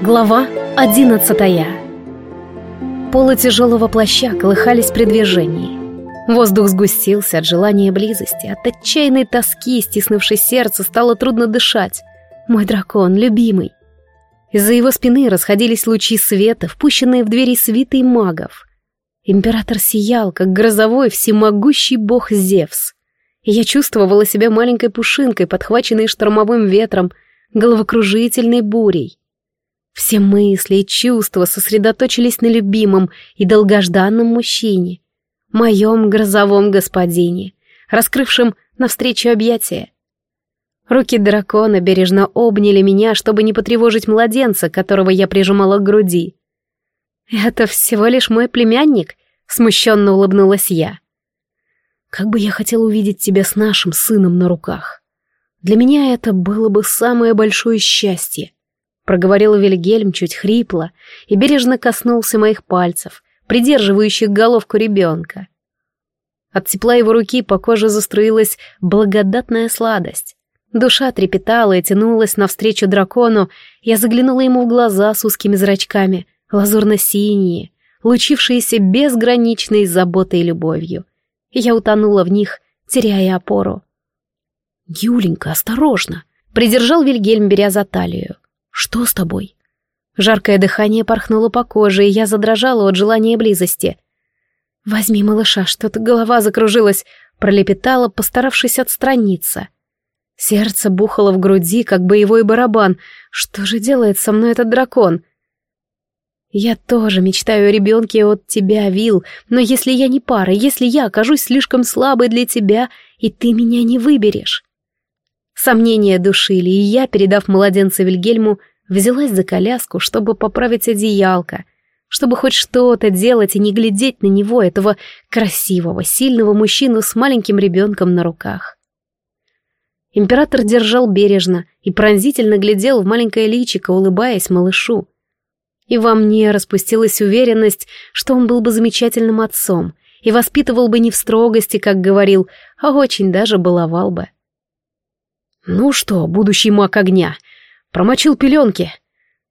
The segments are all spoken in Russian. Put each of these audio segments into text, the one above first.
Глава одиннадцатая Полы тяжелого плаща колыхались при движении. Воздух сгустился от желания близости, от отчаянной тоски, стиснувшей сердце, стало трудно дышать. Мой дракон, любимый. Из-за его спины расходились лучи света, впущенные в двери свитой магов. Император сиял, как грозовой всемогущий бог Зевс. Я чувствовала себя маленькой пушинкой, подхваченной штормовым ветром, головокружительной бурей. Все мысли и чувства сосредоточились на любимом и долгожданном мужчине, моем грозовом господине, раскрывшем навстречу объятия. Руки дракона бережно обняли меня, чтобы не потревожить младенца, которого я прижимала к груди. «Это всего лишь мой племянник», — смущенно улыбнулась я. «Как бы я хотела увидеть тебя с нашим сыном на руках. Для меня это было бы самое большое счастье проговорил Вильгельм чуть хрипло и бережно коснулся моих пальцев, придерживающих головку ребенка. От тепла его руки по коже заструилась благодатная сладость. Душа трепетала и тянулась навстречу дракону, я заглянула ему в глаза с узкими зрачками, лазурно-синие, лучившиеся безграничной заботой и любовью. Я утонула в них, теряя опору. «Юленька, осторожно!» — придержал Вильгельм, беря за талию. «Что с тобой?» Жаркое дыхание порхнуло по коже, и я задрожала от желания близости. «Возьми малыша, что-то голова закружилась», — пролепетала, постаравшись отстраниться. Сердце бухало в груди, как боевой барабан. Что же делает со мной этот дракон? Я тоже мечтаю о ребенке от тебя, Вил, но если я не пара, если я окажусь слишком слабой для тебя, и ты меня не выберешь. Сомнения душили, и я, передав младенца Вильгельму, взялась за коляску, чтобы поправить одеялко, чтобы хоть что-то делать и не глядеть на него, этого красивого, сильного мужчину с маленьким ребенком на руках. Император держал бережно и пронзительно глядел в маленькое личико, улыбаясь малышу. И во мне распустилась уверенность, что он был бы замечательным отцом и воспитывал бы не в строгости, как говорил, а очень даже баловал бы. «Ну что, будущий маг огня, промочил пеленки?»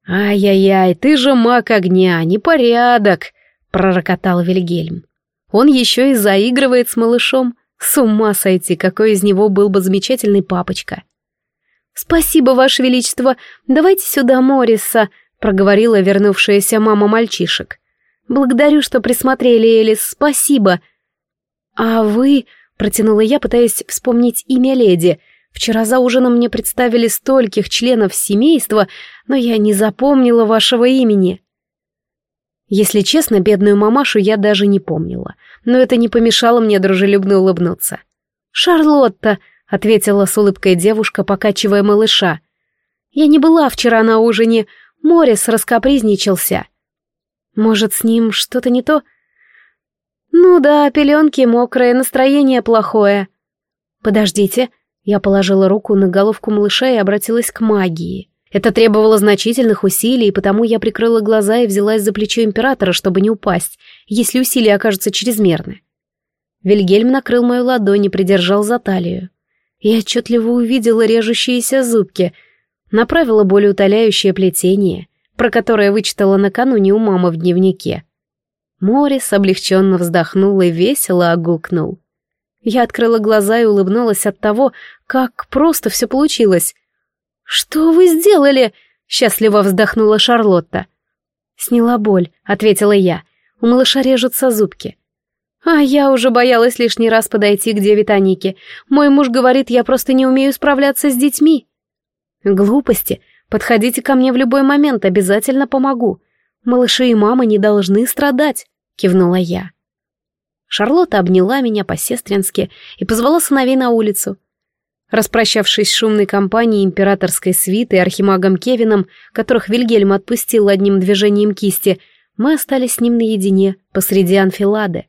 «Ай-яй-яй, ты же маг огня, непорядок!» — пророкотал Вильгельм. «Он еще и заигрывает с малышом. С ума сойти, какой из него был бы замечательный папочка!» «Спасибо, Ваше Величество, давайте сюда Мориса», — проговорила вернувшаяся мама мальчишек. «Благодарю, что присмотрели, Элис, спасибо». «А вы...» — протянула я, пытаясь вспомнить имя леди — Вчера за ужином мне представили стольких членов семейства, но я не запомнила вашего имени. Если честно, бедную мамашу я даже не помнила, но это не помешало мне дружелюбно улыбнуться. «Шарлотта», — ответила с улыбкой девушка, покачивая малыша. «Я не была вчера на ужине, Морис раскопризничался. Может, с ним что-то не то?» «Ну да, пеленки мокрые, настроение плохое». «Подождите», — я положила руку на головку малыша и обратилась к магии. Это требовало значительных усилий, и потому я прикрыла глаза и взялась за плечо императора, чтобы не упасть, если усилия окажутся чрезмерны. Вильгельм накрыл мою ладонь и придержал за талию. Я отчетливо увидела режущиеся зубки, направила более утоляющее плетение, про которое вычитала накануне у мамы в дневнике. Морис облегченно вздохнул и весело огукнул. Я открыла глаза и улыбнулась от того, как просто все получилось. «Что вы сделали?» — счастливо вздохнула Шарлотта. «Сняла боль», — ответила я. «У малыша режутся зубки». А я уже боялась лишний раз подойти к деве Танике. Мой муж говорит, я просто не умею справляться с детьми. Глупости. Подходите ко мне в любой момент, обязательно помогу. Малыши и мама не должны страдать, кивнула я. Шарлотта обняла меня по-сестрински и позвала сыновей на улицу. Распрощавшись с шумной компанией императорской свиты и архимагом Кевином, которых Вильгельм отпустил одним движением кисти, мы остались с ним наедине посреди анфилады.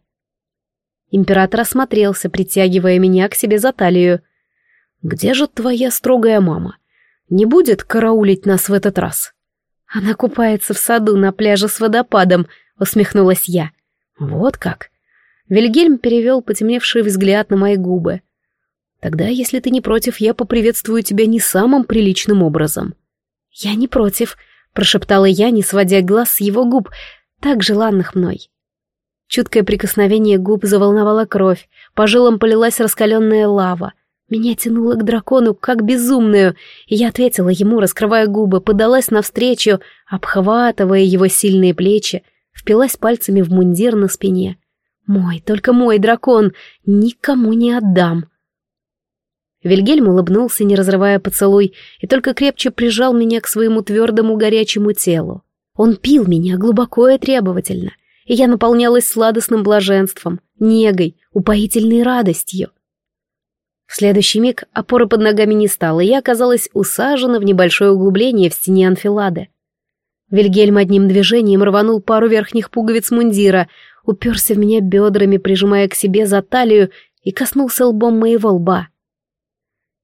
Император осмотрелся, притягивая меня к себе за талию. «Где же твоя строгая мама? Не будет караулить нас в этот раз?» «Она купается в саду на пляже с водопадом», — усмехнулась я. «Вот как? Вильгельм перевел потемневший взгляд на мои губы. «Тогда, если ты не против, я поприветствую тебя не самым приличным образом». «Я не против», — прошептала я, не сводя глаз с его губ, так желанных мной. Чуткое прикосновение губ заволновало кровь, по жилам полилась раскаленная лава. Меня тянуло к дракону, как безумную, и я ответила ему, раскрывая губы, подалась навстречу, обхватывая его сильные плечи, впилась пальцами в мундир на спине. «Мой, только мой дракон, никому не отдам!» Вильгельм улыбнулся, не разрывая поцелуй, и только крепче прижал меня к своему твердому горячему телу. Он пил меня глубоко и требовательно, и я наполнялась сладостным блаженством, негой, упоительной радостью. В следующий миг опоры под ногами не стало, и я оказалась усажена в небольшое углубление в стене анфилады. Вильгельм одним движением рванул пару верхних пуговиц мундира, уперся в меня бедрами, прижимая к себе за талию, и коснулся лбом моего лба.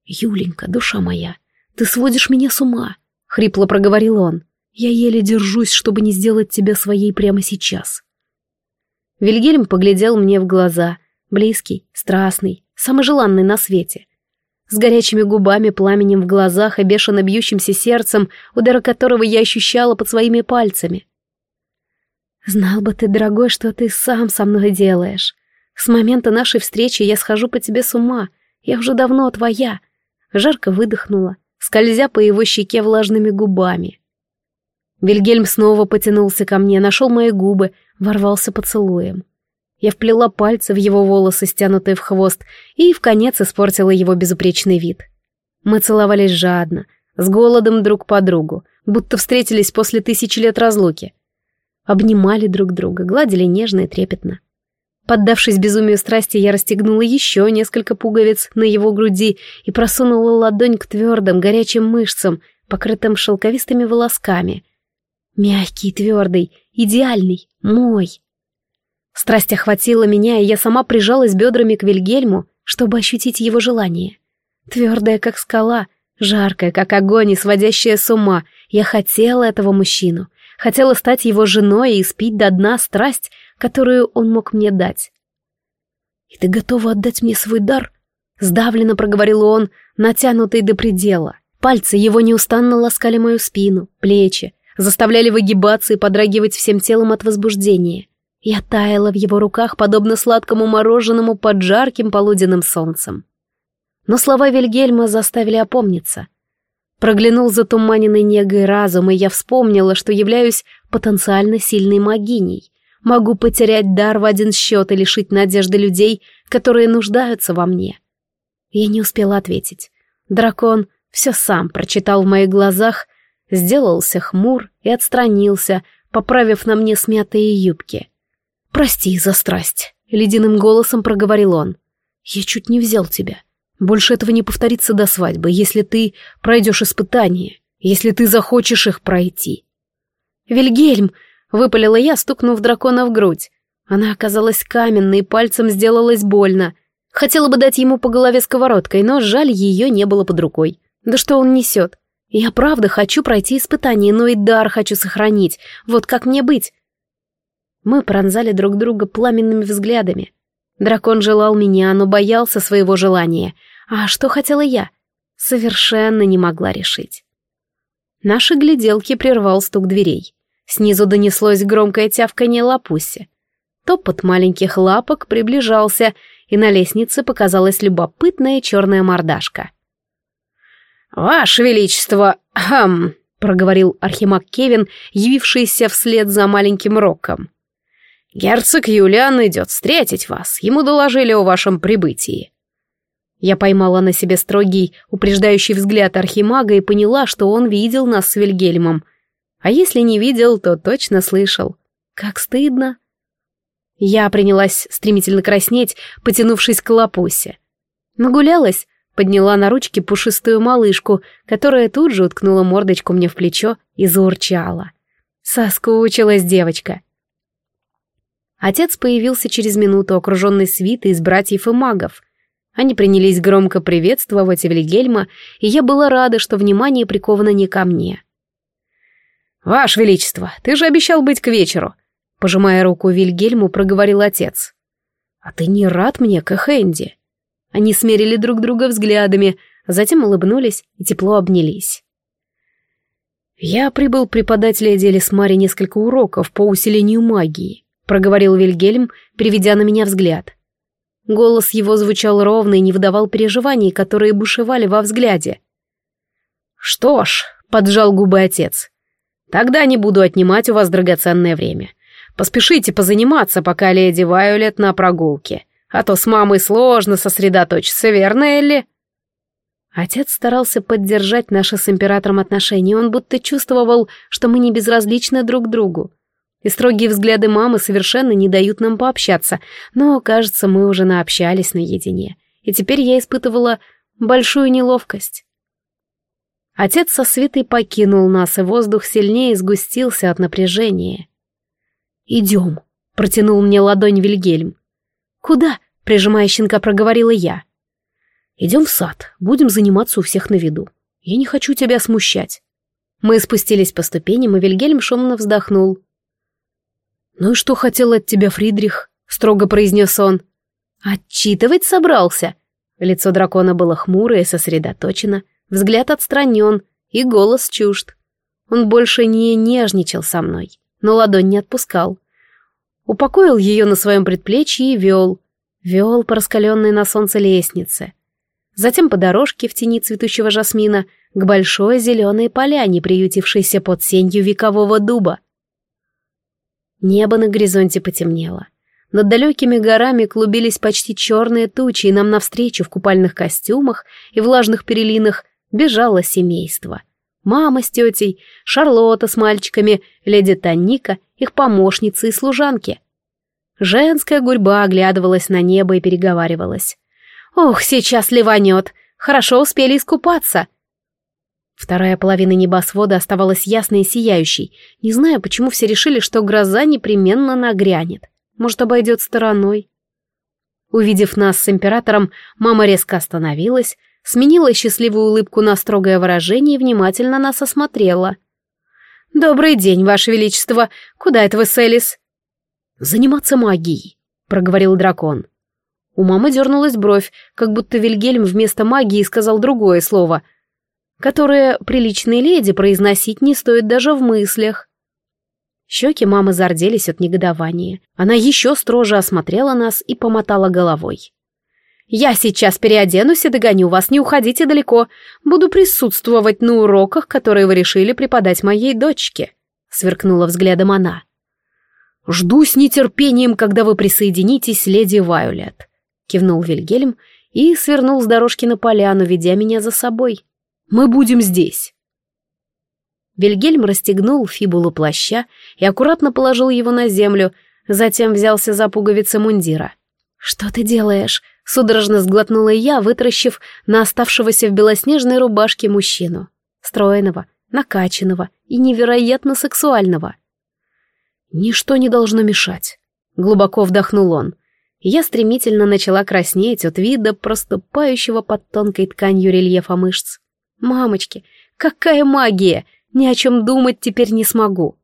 «Юленька, душа моя, ты сводишь меня с ума», — хрипло проговорил он. «Я еле держусь, чтобы не сделать тебя своей прямо сейчас». Вильгельм поглядел мне в глаза, близкий, страстный, самый желанный на свете. С горячими губами, пламенем в глазах и бешено бьющимся сердцем, удары которого я ощущала под своими пальцами. «Знал бы ты, дорогой, что ты сам со мной делаешь. С момента нашей встречи я схожу по тебе с ума. Я уже давно твоя». Жарко выдохнула, скользя по его щеке влажными губами. Вильгельм снова потянулся ко мне, нашел мои губы, ворвался поцелуем. Я вплела пальцы в его волосы, стянутые в хвост, и в конец испортила его безупречный вид. Мы целовались жадно, с голодом друг по другу, будто встретились после тысячи лет разлуки. Обнимали друг друга, гладили нежно и трепетно. Поддавшись безумию страсти, я расстегнула еще несколько пуговиц на его груди и просунула ладонь к твердым, горячим мышцам, покрытым шелковистыми волосками. Мягкий, твердый, идеальный, мой. Страсть охватила меня, и я сама прижалась бедрами к Вильгельму, чтобы ощутить его желание. Твердая, как скала, жаркая, как огонь и сводящая с ума. Я хотела этого мужчину, хотела стать его женой и спить до дна страсть, которую он мог мне дать. «И ты готова отдать мне свой дар?» Сдавленно проговорил он, натянутый до предела. Пальцы его неустанно ласкали мою спину, плечи, заставляли выгибаться и подрагивать всем телом от возбуждения. Я таяла в его руках, подобно сладкому мороженому под жарким полуденным солнцем. Но слова Вильгельма заставили опомниться. Проглянул затуманенный негой разум, и я вспомнила, что являюсь потенциально сильной магиней. Могу потерять дар в один счет и лишить надежды людей, которые нуждаются во мне. Я не успела ответить. Дракон все сам прочитал в моих глазах, сделался хмур и отстранился, поправив на мне смятые юбки. «Прости за страсть», — ледяным голосом проговорил он. «Я чуть не взял тебя. Больше этого не повторится до свадьбы, если ты пройдешь испытание, если ты захочешь их пройти». «Вильгельм!» — выпалила я, стукнув дракона в грудь. Она оказалась каменной, и пальцем сделалось больно. Хотела бы дать ему по голове сковородкой, но жаль, ее не было под рукой. Да что он несет? Я правда хочу пройти испытание, но и дар хочу сохранить. Вот как мне быть? Мы пронзали друг друга пламенными взглядами. Дракон желал меня, но боялся своего желания. А что хотела я? Совершенно не могла решить. Наши гляделки прервал стук дверей. Снизу донеслось громкое тявканье лапуси. Топот маленьких лапок приближался, и на лестнице показалась любопытная черная мордашка. «Ваше Величество, хм!» — проговорил архимаг Кевин, явившийся вслед за маленьким Роком. «Герцог Юлиан идет встретить вас. Ему доложили о вашем прибытии». Я поймала на себе строгий, упреждающий взгляд архимага и поняла, что он видел нас с Вильгельмом. А если не видел, то точно слышал. Как стыдно. Я принялась стремительно краснеть, потянувшись к лапусе. Нагулялась, подняла на ручки пушистую малышку, которая тут же уткнула мордочку мне в плечо и заурчала. Соскучилась девочка. Отец появился через минуту, окруженный свитой из братьев и магов. Они принялись громко приветствовать Вильгельма, и я была рада, что внимание приковано не ко мне. «Ваше Величество, ты же обещал быть к вечеру», — пожимая руку Вильгельму, проговорил отец. «А ты не рад мне, Кэхэнди?» Они смерили друг друга взглядами, затем улыбнулись и тепло обнялись. «Я прибыл преподать леди Элисмаре несколько уроков по усилению магии», — проговорил Вильгельм, переведя на меня взгляд. Голос его звучал ровно и не выдавал переживаний, которые бушевали во взгляде. «Что ж», — поджал губы отец, — «тогда не буду отнимать у вас драгоценное время. Поспешите позаниматься, пока леди Вайолет на прогулке, а то с мамой сложно сосредоточиться, верно, Элли?» Отец старался поддержать наши с императором отношения, он будто чувствовал, что мы не безразличны друг другу. И строгие взгляды мамы совершенно не дают нам пообщаться, но, кажется, мы уже наобщались наедине. И теперь я испытывала большую неловкость. Отец со свитой покинул нас, и воздух сильнее сгустился от напряжения. «Идем», — протянул мне ладонь Вильгельм. «Куда?» — прижимая щенка, проговорила я. Идем в сад, будем заниматься у всех на виду. Я не хочу тебя смущать. Мы спустились по ступеням, и Вильгельм шумно вздохнул. «Ну и что хотел от тебя Фридрих?» — строго произнес он. «Отчитывать собрался?» Лицо дракона было хмурое сосредоточено, взгляд отстранен и голос чужд. Он больше не нежничал со мной, но ладонь не отпускал. Упокоил ее на своем предплечье и вел. Вел по раскаленной на солнце лестнице затем по дорожке в тени цветущего жасмина к большой зеленой поляне, приютившейся под сенью векового дуба. Небо на горизонте потемнело. Над далекими горами клубились почти черные тучи, и нам навстречу в купальных костюмах и влажных перелинах бежало семейство. Мама с тетей, Шарлотта с мальчиками, леди Танника, их помощницы и служанки. Женская гурьба оглядывалась на небо и переговаривалась. Ох, сейчас ливанет. Хорошо успели искупаться. Вторая половина небосвода оставалась ясной и сияющей. Не знаю, почему все решили, что гроза непременно нагрянет. Может, обойдет стороной. Увидев нас с императором, мама резко остановилась, сменила счастливую улыбку на строгое выражение и внимательно нас осмотрела. «Добрый день, Ваше Величество! Куда это вы, Селис?» «Заниматься магией», — проговорил дракон. У мамы дернулась бровь, как будто Вильгельм вместо магии сказал другое слово, которое приличной леди произносить не стоит даже в мыслях. Щеки мамы зарделись от негодования. Она еще строже осмотрела нас и помотала головой. «Я сейчас переоденусь и догоню вас, не уходите далеко. Буду присутствовать на уроках, которые вы решили преподать моей дочке», — сверкнула взглядом она. «Жду с нетерпением, когда вы присоединитесь, леди Вайолет», кивнул Вильгельм и свернул с дорожки на поляну, ведя меня за собой. «Мы будем здесь». Вильгельм расстегнул фибулу плаща и аккуратно положил его на землю, затем взялся за пуговицы мундира. «Что ты делаешь?» — судорожно сглотнула я, вытаращив на оставшегося в белоснежной рубашке мужчину. Стройного, накачанного и невероятно сексуального. «Ничто не должно мешать», — глубоко вдохнул он я стремительно начала краснеть от вида проступающего под тонкой тканью рельефа мышц. «Мамочки, какая магия! Ни о чем думать теперь не смогу!»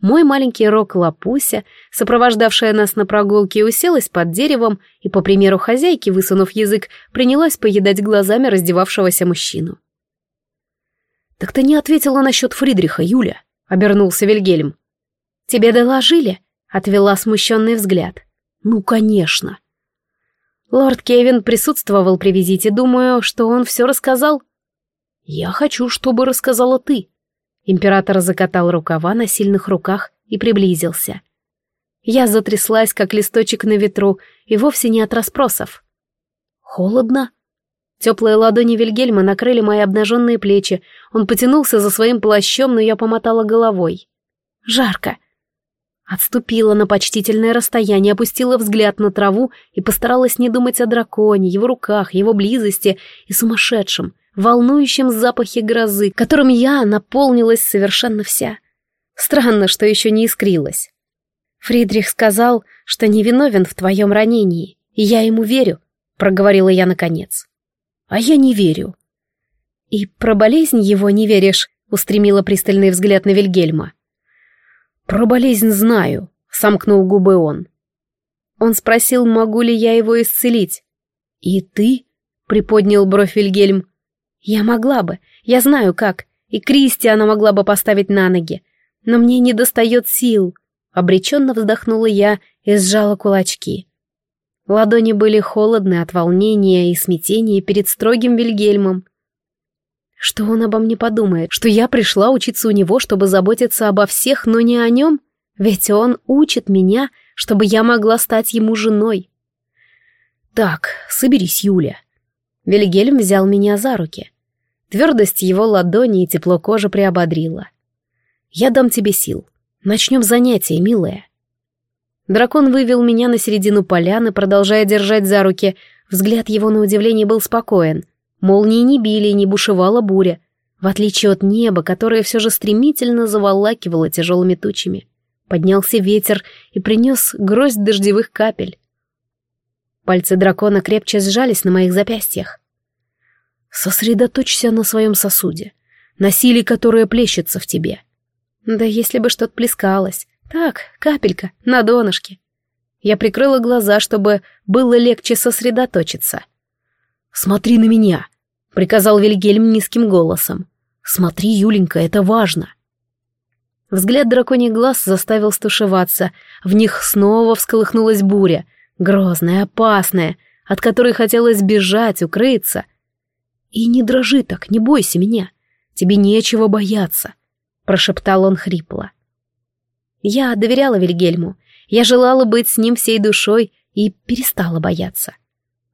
Мой маленький рок Лапуся, сопровождавшая нас на прогулке, уселась под деревом и, по примеру хозяйки, высунув язык, принялась поедать глазами раздевавшегося мужчину. «Так ты не ответила насчет Фридриха, Юля», — обернулся Вильгельм. «Тебе доложили?» — отвела смущенный взгляд. Ну, конечно. Лорд Кевин присутствовал при визите, думаю, что он все рассказал. Я хочу, чтобы рассказала ты. Император закатал рукава на сильных руках и приблизился. Я затряслась, как листочек на ветру, и вовсе не от расспросов. Холодно. Теплые ладони Вильгельма накрыли мои обнаженные плечи. Он потянулся за своим плащом, но я помотала головой. Жарко. Отступила на почтительное расстояние, опустила взгляд на траву и постаралась не думать о драконе, его руках, его близости и сумасшедшем, волнующем запахе грозы, которым я наполнилась совершенно вся. Странно, что еще не искрилась. Фридрих сказал, что невиновен в твоем ранении, и я ему верю, проговорила я наконец. А я не верю. И про болезнь его не веришь, устремила пристальный взгляд на Вильгельма. «Про болезнь знаю», — сомкнул губы он. Он спросил, могу ли я его исцелить. «И ты?» — приподнял бровь Вильгельм. «Я могла бы, я знаю как, и Кристи она могла бы поставить на ноги, но мне не достает сил». Обреченно вздохнула я и сжала кулачки. Ладони были холодны от волнения и смятения перед строгим Вильгельмом. Что он обо мне подумает? Что я пришла учиться у него, чтобы заботиться обо всех, но не о нем? Ведь он учит меня, чтобы я могла стать ему женой. Так, соберись, Юля. Вильгельм взял меня за руки. Твердость его ладони и тепло кожи приободрило. Я дам тебе сил. Начнем занятие, милая. Дракон вывел меня на середину поляны, продолжая держать за руки. Взгляд его на удивление был спокоен — Молнии не били не бушевала буря, в отличие от неба, которое все же стремительно заволакивало тяжелыми тучами. Поднялся ветер и принес гроздь дождевых капель. Пальцы дракона крепче сжались на моих запястьях. Сосредоточься на своем сосуде, на силе, которая плещется в тебе. Да если бы что-то плескалось. Так, капелька, на донышке. Я прикрыла глаза, чтобы было легче сосредоточиться — «Смотри на меня», — приказал Вильгельм низким голосом. «Смотри, Юленька, это важно». Взгляд драконий глаз заставил стушеваться. В них снова всколыхнулась буря, грозная, опасная, от которой хотелось бежать, укрыться. «И не дрожи так, не бойся меня. Тебе нечего бояться», — прошептал он хрипло. Я доверяла Вильгельму. Я желала быть с ним всей душой и перестала бояться.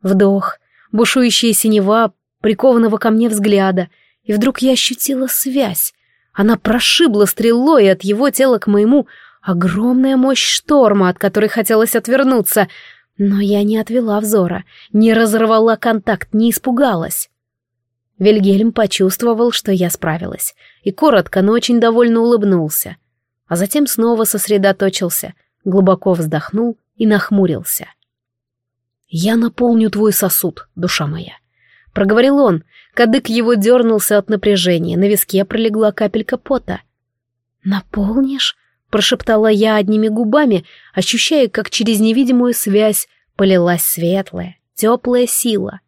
Вдох, бушующая синева, прикованного ко мне взгляда, и вдруг я ощутила связь. Она прошибла стрелой от его тела к моему, огромная мощь шторма, от которой хотелось отвернуться, но я не отвела взора, не разорвала контакт, не испугалась. Вильгельм почувствовал, что я справилась, и коротко, но очень довольно улыбнулся, а затем снова сосредоточился, глубоко вздохнул и нахмурился. — «Я наполню твой сосуд, душа моя», — проговорил он. Кадык его дернулся от напряжения, на виске пролегла капелька пота. «Наполнишь?» — прошептала я одними губами, ощущая, как через невидимую связь полилась светлая, теплая сила.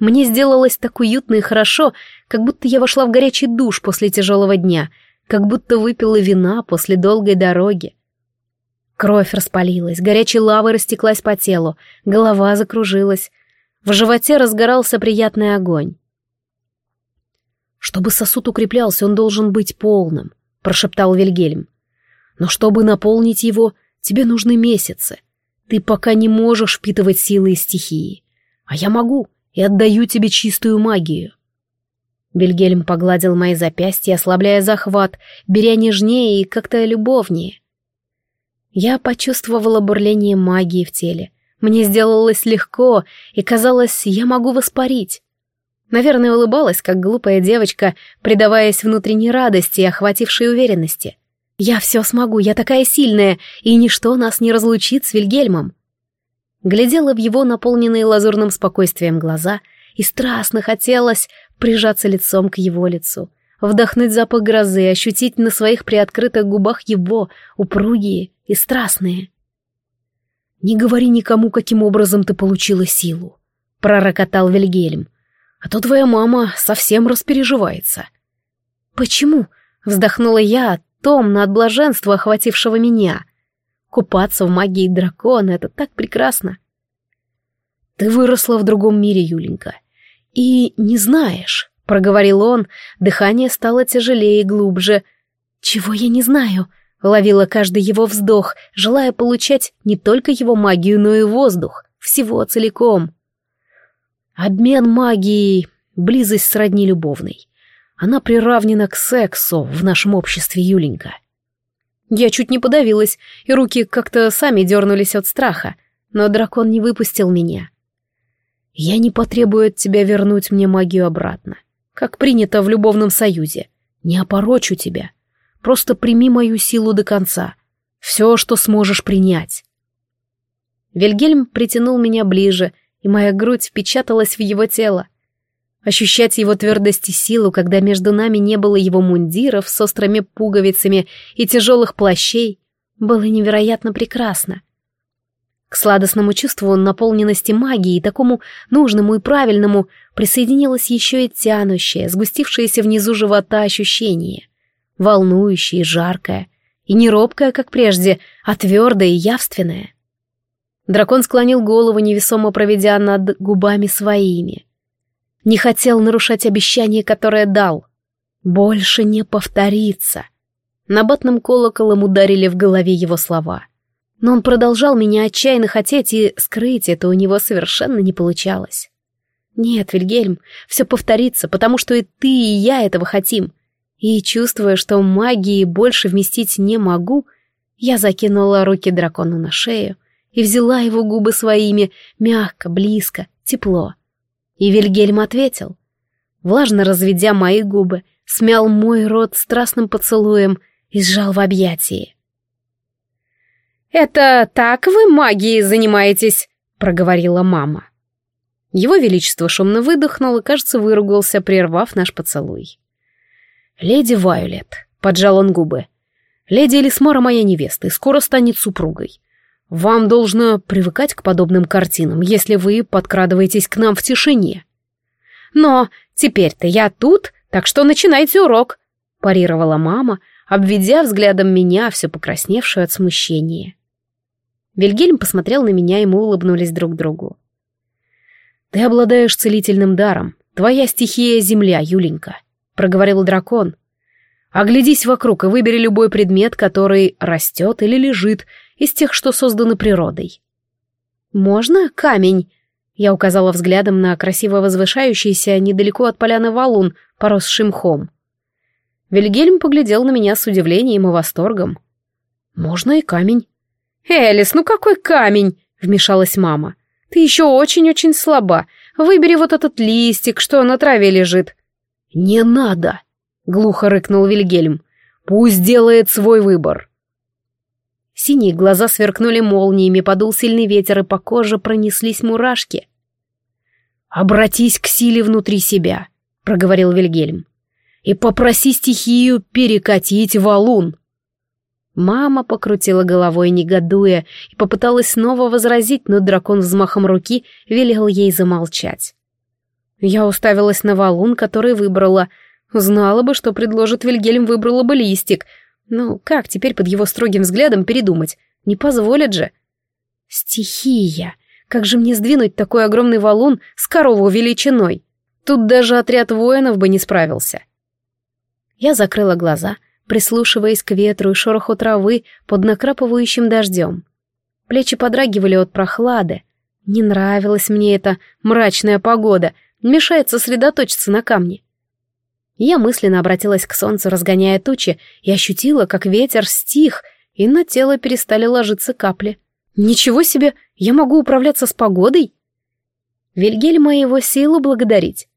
Мне сделалось так уютно и хорошо, как будто я вошла в горячий душ после тяжелого дня, как будто выпила вина после долгой дороги. Кровь распалилась, горячей лавой растеклась по телу, голова закружилась. В животе разгорался приятный огонь. «Чтобы сосуд укреплялся, он должен быть полным», — прошептал Вильгельм. «Но чтобы наполнить его, тебе нужны месяцы. Ты пока не можешь впитывать силы и стихии. А я могу и отдаю тебе чистую магию». Вильгельм погладил мои запястья, ослабляя захват, беря нежнее и как-то любовнее. Я почувствовала бурление магии в теле. Мне сделалось легко, и казалось, я могу воспарить. Наверное, улыбалась, как глупая девочка, предаваясь внутренней радости и охватившей уверенности. «Я все смогу, я такая сильная, и ничто нас не разлучит с Вильгельмом». Глядела в его наполненные лазурным спокойствием глаза, и страстно хотелось прижаться лицом к его лицу, вдохнуть запах грозы, ощутить на своих приоткрытых губах его, упругие и страстные. «Не говори никому, каким образом ты получила силу», — пророкотал Вильгельм, «а то твоя мама совсем распереживается». «Почему?» — вздохнула я, томно от блаженства, охватившего меня. Купаться в магии дракона — это так прекрасно. «Ты выросла в другом мире, Юленька, и не знаешь», — проговорил он, дыхание стало тяжелее и глубже. «Чего я не знаю?» Ловила каждый его вздох, желая получать не только его магию, но и воздух, всего целиком. Обмен магией, близость сродни любовной. Она приравнена к сексу в нашем обществе, Юленька. Я чуть не подавилась, и руки как-то сами дернулись от страха, но дракон не выпустил меня. Я не потребую от тебя вернуть мне магию обратно, как принято в любовном союзе. Не опорочу тебя. Просто прими мою силу до конца. Все, что сможешь принять. Вильгельм притянул меня ближе, и моя грудь впечаталась в его тело. Ощущать его твердость и силу, когда между нами не было его мундиров с острыми пуговицами и тяжелых плащей, было невероятно прекрасно. К сладостному чувству наполненности магии, такому нужному и правильному, присоединилось еще и тянущее, сгустившееся внизу живота ощущение. Волнующее и жаркое, и не робкое, как прежде, а твердое и явственное. Дракон склонил голову, невесомо проведя над губами своими. Не хотел нарушать обещание, которое дал. Больше не повторится. Набатным колоколом ударили в голове его слова. Но он продолжал меня отчаянно хотеть, и скрыть это у него совершенно не получалось. Нет, Вильгельм, все повторится, потому что и ты, и я этого хотим. И, чувствуя, что магии больше вместить не могу, я закинула руки дракону на шею и взяла его губы своими, мягко, близко, тепло. И Вильгельм ответил, влажно разведя мои губы, смял мой рот страстным поцелуем и сжал в объятии. «Это так вы магией занимаетесь?» — проговорила мама. Его Величество шумно выдохнул и, кажется, выругался, прервав наш поцелуй. «Леди Вайолет», — поджал он губы, — «леди Элисмара моя невеста и скоро станет супругой. Вам должно привыкать к подобным картинам, если вы подкрадываетесь к нам в тишине». «Но теперь-то я тут, так что начинайте урок», — парировала мама, обведя взглядом меня, все покрасневшую от смущения. Вильгельм посмотрел на меня, и мы улыбнулись друг другу. «Ты обладаешь целительным даром. Твоя стихия — земля, Юленька. — проговорил дракон. «Оглядись вокруг и выбери любой предмет, который растет или лежит, из тех, что созданы природой». «Можно камень?» Я указала взглядом на красиво возвышающийся недалеко от поляны валун, поросший мхом. Вильгельм поглядел на меня с удивлением и восторгом. «Можно и камень». «Элис, ну какой камень?» — вмешалась мама. «Ты еще очень-очень слаба. Выбери вот этот листик, что на траве лежит». «Не надо!» — глухо рыкнул Вильгельм. «Пусть делает свой выбор!» Синие глаза сверкнули молниями, подул сильный ветер, и по коже пронеслись мурашки. «Обратись к силе внутри себя», — проговорил Вильгельм, «и попроси стихию перекатить валун». Мама покрутила головой, негодуя, и попыталась снова возразить, но дракон взмахом руки велел ей замолчать. Я уставилась на валун, который выбрала. Знала бы, что предложит Вильгельм, выбрала бы листик. Ну, как теперь под его строгим взглядом передумать? Не позволят же. Стихия. Как же мне сдвинуть такой огромный валун с корову величиной? Тут даже отряд воинов бы не справился. Я закрыла глаза, прислушиваясь к ветру и шороху травы под накрапывающим дождем. Плечи подрагивали от прохлады. Не нравилась мне эта мрачная погода — мешает сосредоточиться на камне. Я мысленно обратилась к солнцу, разгоняя тучи, и ощутила, как ветер стих, и на тело перестали ложиться капли. Ничего себе, я могу управляться с погодой? Вильгельма его силу благодарить.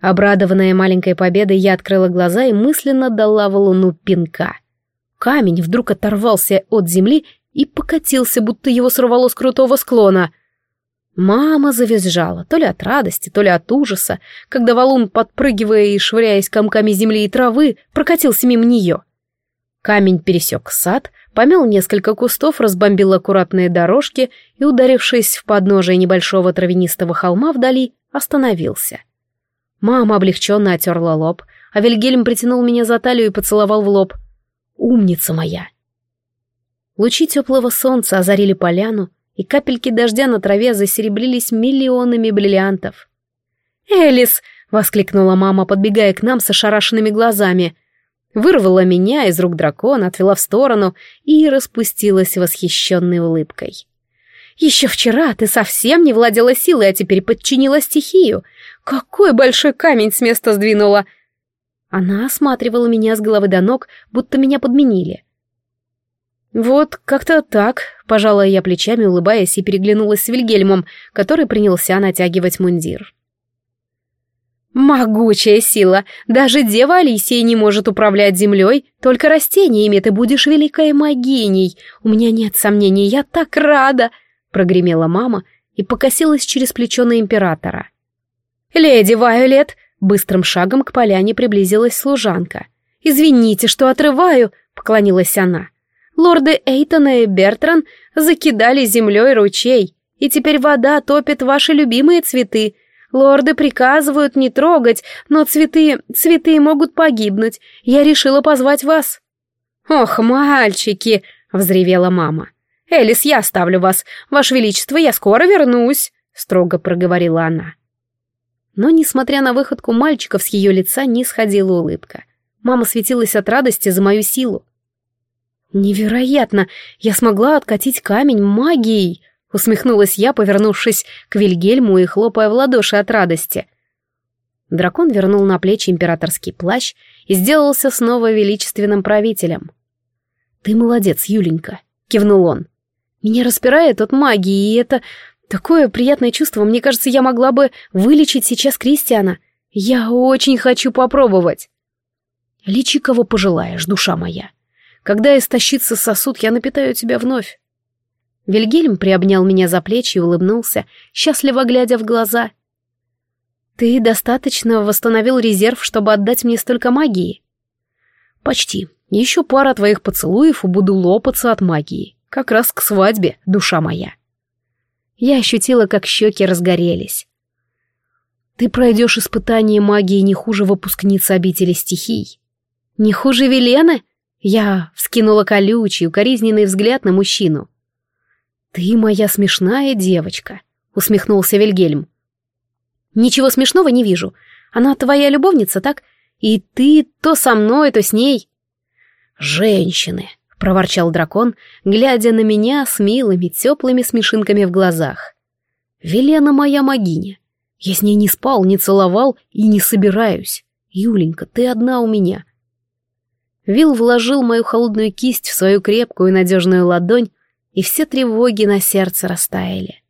Обрадованная маленькой победой, я открыла глаза и мысленно дала валуну пинка. Камень вдруг оторвался от земли и покатился, будто его сорвало с крутого склона. Мама завизжала, то ли от радости, то ли от ужаса, когда валун, подпрыгивая и швыряясь комками земли и травы, прокатился мимо нее. Камень пересек сад, помял несколько кустов, разбомбил аккуратные дорожки и, ударившись в подножие небольшого травянистого холма вдали, остановился. Мама облегченно отерла лоб, а Вильгельм притянул меня за талию и поцеловал в лоб. «Умница моя!» Лучи теплого солнца озарили поляну, и капельки дождя на траве засеребрились миллионами бриллиантов. «Элис!» — воскликнула мама, подбегая к нам с ошарашенными глазами. Вырвала меня из рук дракона, отвела в сторону и распустилась восхищенной улыбкой. «Еще вчера ты совсем не владела силой, а теперь подчинила стихию. Какой большой камень с места сдвинула!» Она осматривала меня с головы до ног, будто меня подменили. «Вот как-то так», — пожала я плечами, улыбаясь, и переглянулась с Вильгельмом, который принялся натягивать мундир. «Могучая сила! Даже дева Алисия не может управлять землей, только растениями ты будешь великой магиней. У меня нет сомнений, я так рада!» — прогремела мама и покосилась через плечо на императора. «Леди Вайолет!» — быстрым шагом к поляне приблизилась служанка. «Извините, что отрываю!» — поклонилась она. Лорды Эйтон и Бертран закидали землей ручей, и теперь вода топит ваши любимые цветы. Лорды приказывают не трогать, но цветы, цветы могут погибнуть. Я решила позвать вас». «Ох, мальчики!» — взревела мама. «Элис, я оставлю вас. Ваше Величество, я скоро вернусь», — строго проговорила она. Но, несмотря на выходку мальчиков, с ее лица не сходила улыбка. Мама светилась от радости за мою силу. «Невероятно! Я смогла откатить камень магией!» — усмехнулась я, повернувшись к Вильгельму и хлопая в ладоши от радости. Дракон вернул на плечи императорский плащ и сделался снова величественным правителем. «Ты молодец, Юленька!» — кивнул он. «Меня распирает от магии, и это такое приятное чувство. Мне кажется, я могла бы вылечить сейчас Кристиана. Я очень хочу попробовать!» «Лечи, кого пожелаешь, душа моя!» Когда истощится сосуд, я напитаю тебя вновь. Вильгельм приобнял меня за плечи и улыбнулся, счастливо глядя в глаза. «Ты достаточно восстановил резерв, чтобы отдать мне столько магии?» «Почти. Еще пара твоих поцелуев и буду лопаться от магии. Как раз к свадьбе, душа моя». Я ощутила, как щеки разгорелись. «Ты пройдешь испытание магии не хуже выпускницы обители стихий». «Не хуже Велены?» Я вскинула колючий, укоризненный взгляд на мужчину. «Ты моя смешная девочка», — усмехнулся Вильгельм. «Ничего смешного не вижу. Она твоя любовница, так? И ты то со мной, то с ней». «Женщины», — проворчал дракон, глядя на меня с милыми, теплыми смешинками в глазах. «Велена моя могиня. Я с ней не спал, не целовал и не собираюсь. Юленька, ты одна у меня. Вил вложил мою холодную кисть в свою крепкую и надежную ладонь, и все тревоги на сердце растаяли.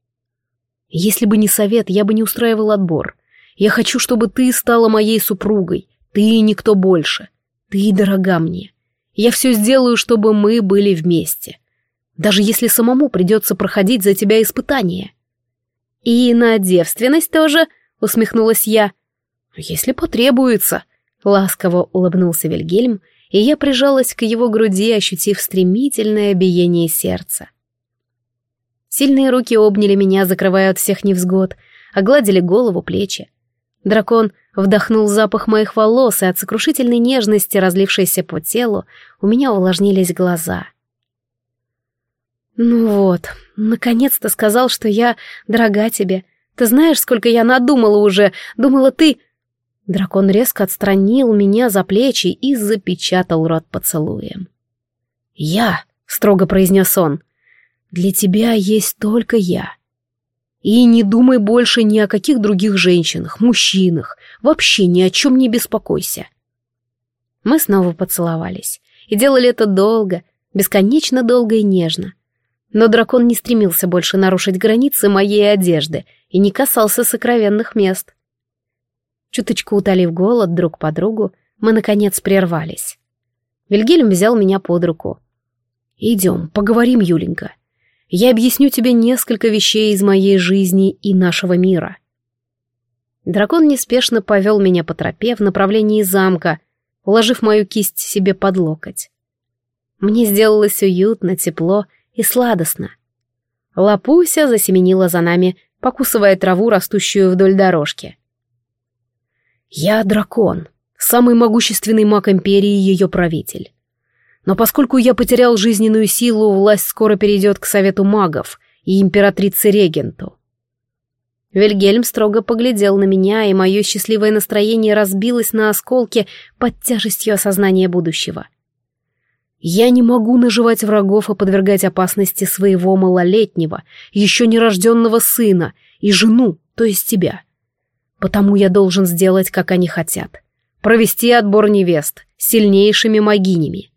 Если бы не совет, я бы не устраивал отбор. Я хочу, чтобы ты стала моей супругой. Ты и никто больше. Ты дорога мне. Я все сделаю, чтобы мы были вместе. Даже если самому придется проходить за тебя испытания. И на девственность тоже, усмехнулась я. Если потребуется, ласково улыбнулся Вильгельм и я прижалась к его груди, ощутив стремительное биение сердца. Сильные руки обняли меня, закрывая от всех невзгод, огладили голову, плечи. Дракон вдохнул запах моих волос, и от сокрушительной нежности, разлившейся по телу, у меня увлажнились глаза. «Ну вот, наконец-то сказал, что я дорога тебе. Ты знаешь, сколько я надумала уже? Думала, ты...» Дракон резко отстранил меня за плечи и запечатал рот поцелуем. «Я», — строго произнес он, — «для тебя есть только я. И не думай больше ни о каких других женщинах, мужчинах, вообще ни о чем не беспокойся». Мы снова поцеловались и делали это долго, бесконечно долго и нежно. Но дракон не стремился больше нарушить границы моей одежды и не касался сокровенных мест. Чуточку утолив голод друг по другу, мы, наконец, прервались. Вильгельм взял меня под руку. «Идем, поговорим, Юленька. Я объясню тебе несколько вещей из моей жизни и нашего мира». Дракон неспешно повел меня по тропе в направлении замка, уложив мою кисть себе под локоть. Мне сделалось уютно, тепло и сладостно. Лапуся засеменила за нами, покусывая траву, растущую вдоль дорожки. Я дракон, самый могущественный маг Империи и ее правитель. Но поскольку я потерял жизненную силу, власть скоро перейдет к Совету магов и императрице-регенту. Вильгельм строго поглядел на меня, и мое счастливое настроение разбилось на осколки под тяжестью осознания будущего. Я не могу наживать врагов и подвергать опасности своего малолетнего, еще нерожденного сына и жену, то есть тебя. Потому я должен сделать, как они хотят. Провести отбор невест сильнейшими могинями.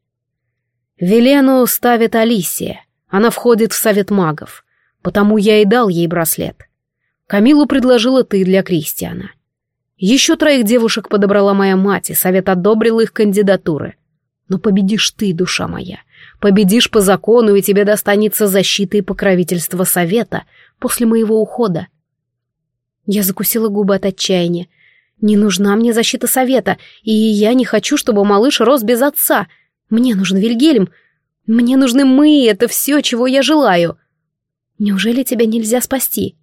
Велену ставит Алисия. Она входит в совет магов. Потому я и дал ей браслет. Камилу предложила ты для Кристиана. Еще троих девушек подобрала моя мать, и совет одобрил их кандидатуры. Но победишь ты, душа моя. Победишь по закону, и тебе достанется защита и покровительство совета после моего ухода. Я закусила губы от отчаяния. Не нужна мне защита совета, и я не хочу, чтобы малыш рос без отца. Мне нужен Вильгельм. Мне нужны мы, это все, чего я желаю. Неужели тебя нельзя спасти?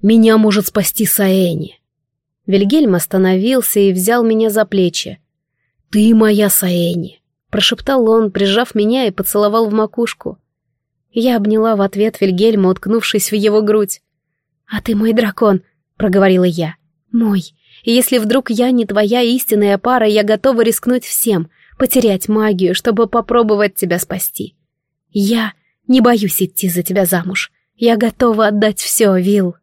Меня может спасти Саэни. Вильгельм остановился и взял меня за плечи. «Ты моя Саэни», — прошептал он, прижав меня и поцеловал в макушку. Я обняла в ответ Вильгельма, уткнувшись в его грудь. «А ты мой дракон», — проговорила я. «Мой. И если вдруг я не твоя истинная пара, я готова рискнуть всем, потерять магию, чтобы попробовать тебя спасти. Я не боюсь идти за тебя замуж. Я готова отдать все, Вил.